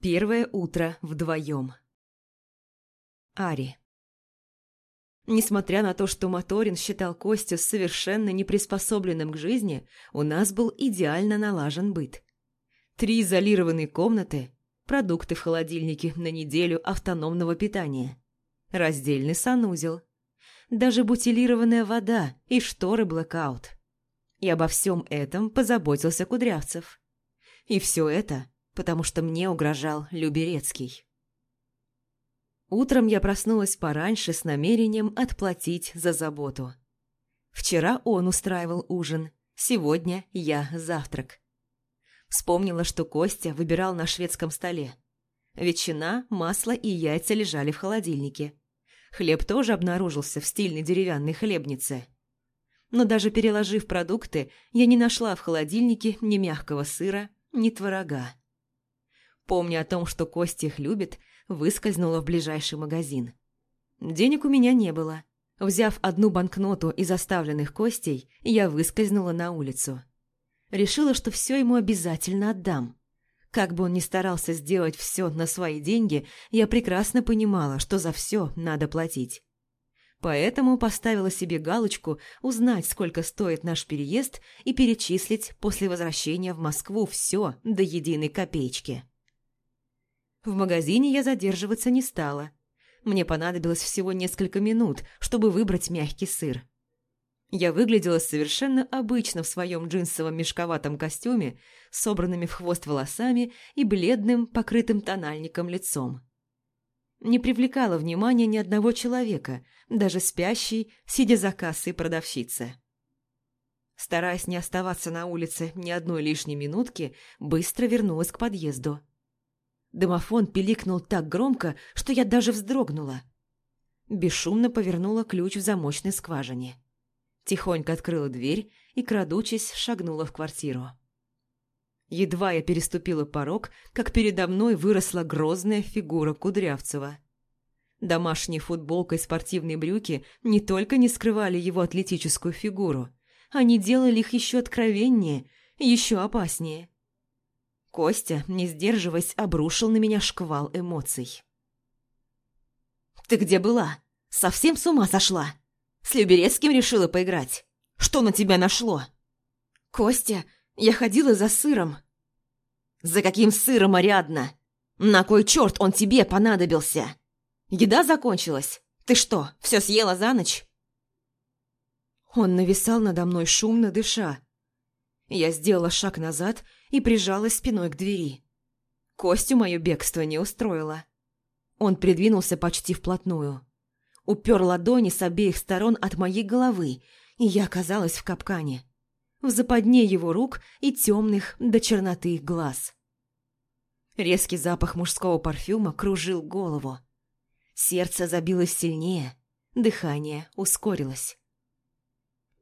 Первое утро вдвоем. Ари. Несмотря на то, что Моторин считал Костю совершенно неприспособленным к жизни, у нас был идеально налажен быт. Три изолированные комнаты, продукты в холодильнике на неделю автономного питания, раздельный санузел, даже бутилированная вода и шторы блэкаут. И обо всем этом позаботился Кудрявцев. И все это, потому что мне угрожал Люберецкий. Утром я проснулась пораньше с намерением отплатить за заботу. Вчера он устраивал ужин, сегодня я завтрак. Вспомнила, что Костя выбирал на шведском столе. Ветчина, масло и яйца лежали в холодильнике. Хлеб тоже обнаружился в стильной деревянной хлебнице. Но даже переложив продукты, я не нашла в холодильнике ни мягкого сыра, ни творога. Помня о том, что Костя их любит, выскользнула в ближайший магазин. Денег у меня не было. Взяв одну банкноту из оставленных Костей, я выскользнула на улицу. Решила, что все ему обязательно отдам. Как бы он ни старался сделать все на свои деньги, я прекрасно понимала, что за все надо платить. Поэтому поставила себе галочку узнать, сколько стоит наш переезд и перечислить после возвращения в Москву все до единой копеечки. В магазине я задерживаться не стала. Мне понадобилось всего несколько минут, чтобы выбрать мягкий сыр. Я выглядела совершенно обычно в своем джинсовом мешковатом костюме, собранными в хвост волосами и бледным, покрытым тональником лицом. Не привлекала внимания ни одного человека, даже спящей, сидя за кассой продавщицы. Стараясь не оставаться на улице ни одной лишней минутки, быстро вернулась к подъезду. Домофон пиликнул так громко, что я даже вздрогнула. Бесшумно повернула ключ в замочной скважине. Тихонько открыла дверь и, крадучись, шагнула в квартиру. Едва я переступила порог, как передо мной выросла грозная фигура Кудрявцева. Домашняя футболка и спортивные брюки не только не скрывали его атлетическую фигуру, они делали их еще откровеннее, еще опаснее. Костя, не сдерживаясь, обрушил на меня шквал эмоций. «Ты где была? Совсем с ума сошла? С Люберецким решила поиграть? Что на тебя нашло?» «Костя, я ходила за сыром». «За каким сыром, Ариадна? На кой черт он тебе понадобился? Еда закончилась? Ты что, все съела за ночь?» Он нависал надо мной, шумно дыша. Я сделала шаг назад и прижалась спиной к двери. Костю мое бегство не устроило. Он придвинулся почти вплотную. Упер ладони с обеих сторон от моей головы, и я оказалась в капкане. В западне его рук и темных до черноты глаз. Резкий запах мужского парфюма кружил голову. Сердце забилось сильнее, дыхание ускорилось.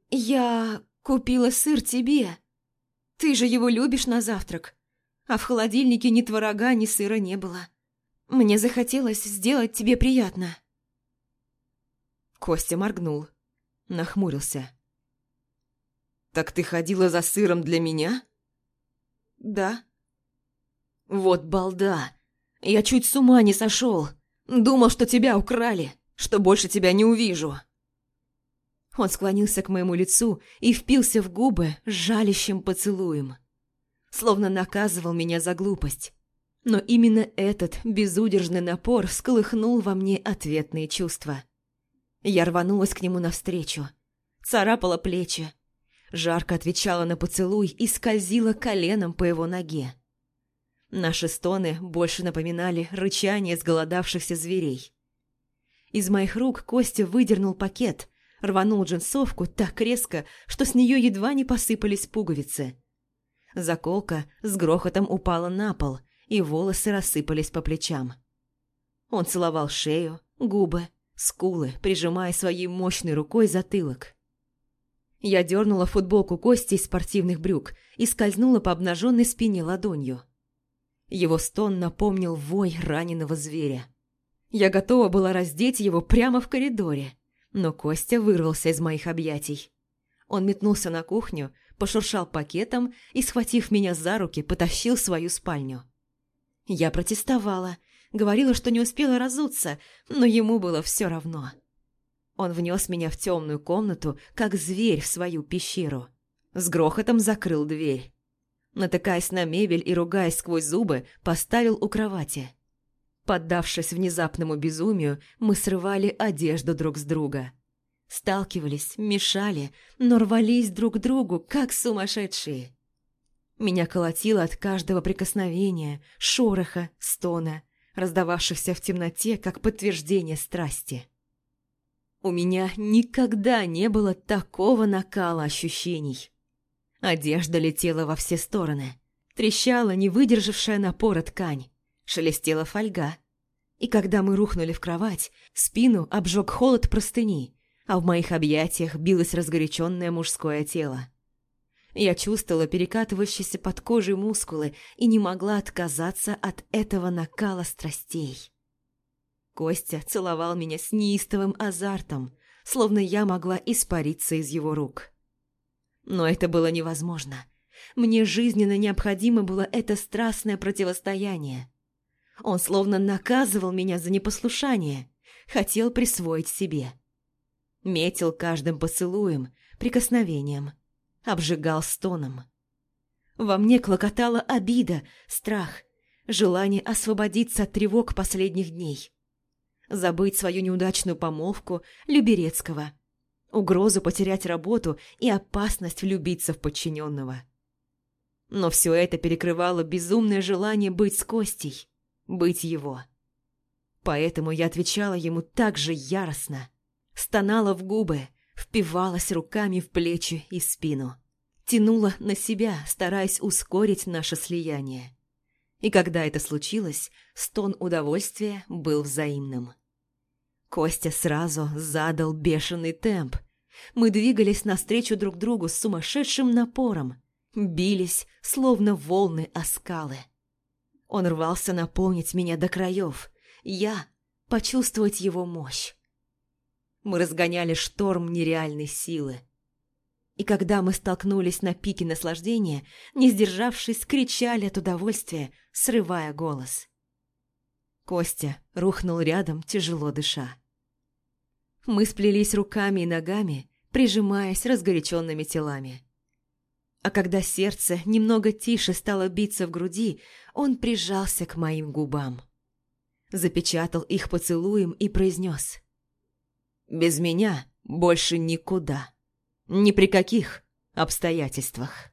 «Я купила сыр тебе», ты же его любишь на завтрак. А в холодильнике ни творога, ни сыра не было. Мне захотелось сделать тебе приятно». Костя моргнул, нахмурился. «Так ты ходила за сыром для меня?» «Да». «Вот балда! Я чуть с ума не сошел. Думал, что тебя украли, что больше тебя не увижу». Он склонился к моему лицу и впился в губы жалящим поцелуем. Словно наказывал меня за глупость. Но именно этот безудержный напор всколыхнул во мне ответные чувства. Я рванулась к нему навстречу, царапала плечи, жарко отвечала на поцелуй и скользила коленом по его ноге. Наши стоны больше напоминали рычание сголодавшихся зверей. Из моих рук Костя выдернул пакет – рванул джинсовку так резко, что с нее едва не посыпались пуговицы. Заколка с грохотом упала на пол, и волосы рассыпались по плечам. Он целовал шею, губы, скулы, прижимая своей мощной рукой затылок. Я дернула футболку Кости из спортивных брюк и скользнула по обнаженной спине ладонью. Его стон напомнил вой раненого зверя. Я готова была раздеть его прямо в коридоре, но Костя вырвался из моих объятий. Он метнулся на кухню, пошуршал пакетом и, схватив меня за руки, потащил в свою спальню. Я протестовала, говорила, что не успела разуться, но ему было все равно. Он внес меня в темную комнату, как зверь в свою пещеру. С грохотом закрыл дверь. Натыкаясь на мебель и ругаясь сквозь зубы, поставил у кровати. Поддавшись внезапному безумию, мы срывали одежду друг с друга. Сталкивались, мешали, но рвались друг к другу, как сумасшедшие. Меня колотило от каждого прикосновения, шороха, стона, раздававшихся в темноте, как подтверждение страсти. У меня никогда не было такого накала ощущений. Одежда летела во все стороны. Трещала не выдержавшая напора ткань. Шелестела фольга. И когда мы рухнули в кровать, спину обжег холод простыни, а в моих объятиях билось разгоряченное мужское тело. Я чувствовала перекатывающиеся под кожей мускулы и не могла отказаться от этого накала страстей. Костя целовал меня с неистовым азартом, словно я могла испариться из его рук. Но это было невозможно. Мне жизненно необходимо было это страстное противостояние. Он словно наказывал меня за непослушание, хотел присвоить себе. Метил каждым поцелуем, прикосновением – обжигал стоном. Во мне клокотала обида, страх, желание освободиться от тревог последних дней. Забыть свою неудачную помолвку Люберецкого, угрозу потерять работу и опасность влюбиться в подчиненного. Но все это перекрывало безумное желание быть с Костей, быть его. Поэтому я отвечала ему так же яростно, стонала в губы, впивалась руками в плечи и спину. Тянула на себя, стараясь ускорить наше слияние. И когда это случилось, стон удовольствия был взаимным. Костя сразу задал бешеный темп. Мы двигались навстречу друг другу с сумасшедшим напором, бились, словно волны о скалы. Он рвался наполнить меня до краев, я — почувствовать его мощь. Мы разгоняли шторм нереальной силы. И когда мы столкнулись на пике наслаждения, не сдержавшись, кричали от удовольствия, срывая голос. Костя рухнул рядом, тяжело дыша. Мы сплелись руками и ногами, прижимаясь разгоряченными телами. А когда сердце немного тише стало биться в груди, он прижался к моим губам. Запечатал их поцелуем и произнес без меня больше никуда. Ни при каких обстоятельствах.